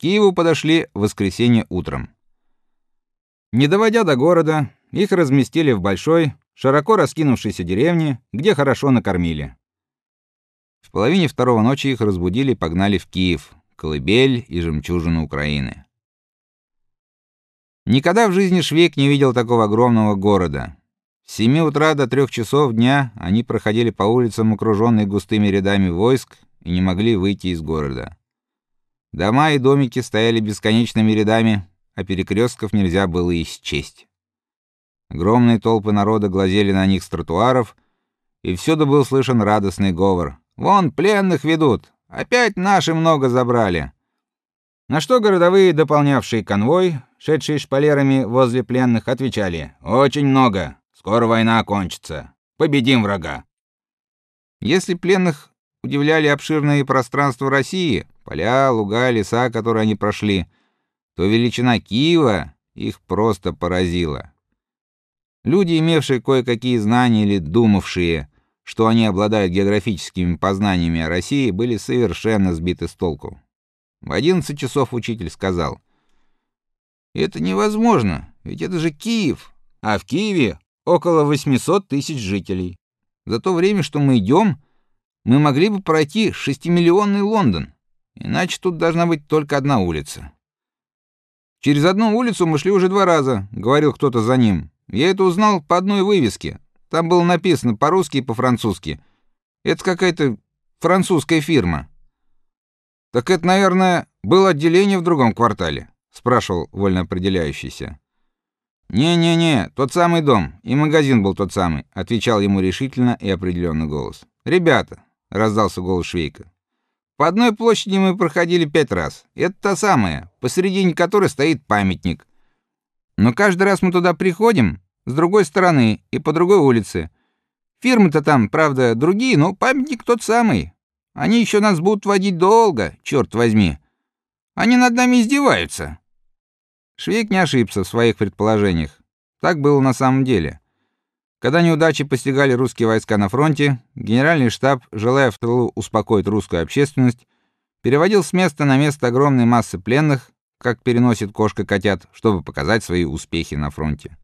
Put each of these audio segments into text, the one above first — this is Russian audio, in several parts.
Киеву подошли в воскресенье утром. Не доводя до города, их разместили в большой, широко раскинувшейся деревне, где хорошо накормили. В половине второго ночи их разбудили и погнали в Киев, колыбель и жемчужину Украины. Никогда в жизни Швейк не видел такого огромного города. С 7 утра до трех часов дня они проходили по улицам, окруженные густыми рядами войск, и не могли выйти из города. Дома и домики стояли бесконечными рядами, а перекрестков нельзя было и счесть. Огромные толпы народа глазели на них с тротуаров, и всюду был слышен радостный говор: "Вон пленных ведут, опять наши много забрали". На что городовые, дополнявшие конвой, шедшие шпалерами возле пленных, отвечали: "Очень много. Скоро война кончится. Победим врага". Если пленных удивляли обширные пространства России, поля, луга, леса, которые они прошли, то величина Киева их просто поразила. Люди, имевшие кое-какие знания или думавшие, что они обладают географическими познаниями о России, были совершенно сбиты с толку. В 11 часов учитель сказал: "Это невозможно, ведь это же Киев, а в Киеве около 800 тысяч жителей. За то время, что мы идем, мы могли бы пройти шестимиллионный Лондон. Иначе тут должна быть только одна улица". Через одну улицу мы шли уже два раза, говорил кто-то за ним. Я это узнал по одной вывеске. Там было написано по-русски и по-французски. Это какая-то французская фирма. Так это, наверное, было отделение в другом квартале, спрашивал вольно определяющийся. Не-не-не, тот самый дом, и магазин был тот самый, отвечал ему решительно и определенный голос. Ребята, раздался голос Швейка. По одной площади мы проходили пять раз. Это та самая, посередине которой стоит памятник. Но каждый раз мы туда приходим с другой стороны и по другой улице. Фирмы-то там, правда, другие, но памятник тот самый. Они еще нас будут водить долго, черт возьми. Они над нами издеваются. Швейк не ошибся в своих предположениях. Так было на самом деле. Когда неудачи постигали русские войска на фронте, генеральный штаб, желая в тылу успокоить русскую общественность, переводил с места на место огромные массы пленных, как переносит кошка котят, чтобы показать свои успехи на фронте.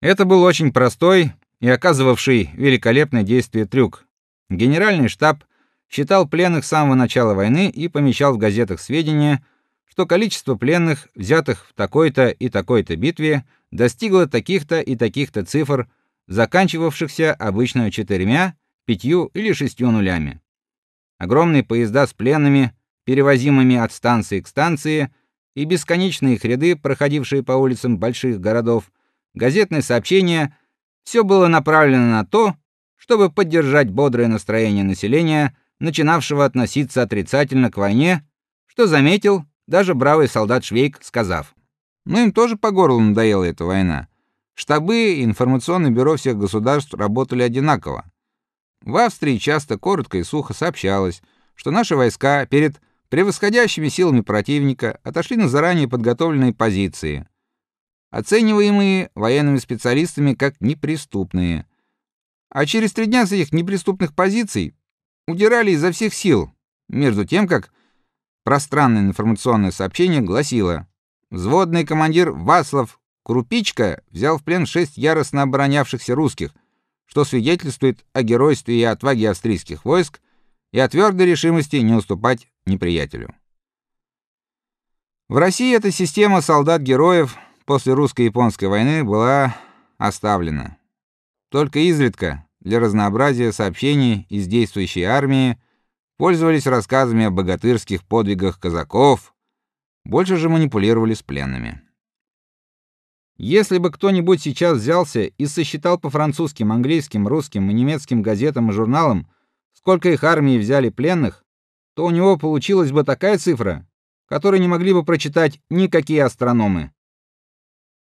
Это был очень простой и оказывавший великолепное действие трюк. Генеральный штаб считал пленных с самого начала войны и помещал в газетах сведения, что количество пленных, взятых в такой-то и такой-то битве, достигло таких-то и таких-то цифр, заканчивавшихся обычно четырьмя, пятью или шестью нулями. Огромные поезда с пленными перевозимыми от станции к станции, и бесконечные их ряды, проходившие по улицам больших городов, газетные сообщения все было направлено на то, чтобы поддержать бодрое настроение населения, начинавшего относиться отрицательно к войне, что заметил даже бравый солдат Швейк, сказав: "Ну им тоже по горлу надоела эта война. Штабы и информационное бюро всех государств работали одинаково. В Австрии часто коротко и сухо сообщалось, что наши войска перед превосходящими силами противника отошли на заранее подготовленные позиции, оцениваемые военными специалистами как неприступные. А через три дня с этих неприступных позиций удирали изо всех сил, между тем как пространное информационное сообщение гласило: взводный командир Васлов Крупичка взял в плен шесть яростно оборонявшихся русских, что свидетельствует о геройстве и отваге австрийских войск и о твердой решимости не уступать неприятелю. В России эта система солдат-героев после русско-японской войны была оставлена. Только изредка для разнообразия сообщений из действующей армии пользовались рассказами о богатырских подвигах казаков, больше же манипулировали с пленными. Если бы кто-нибудь сейчас взялся и сосчитал по французским, английским, русским и немецким газетам и журналам, сколько их армии взяли пленных, то у него получилась бы такая цифра, которую не могли бы прочитать никакие астрономы.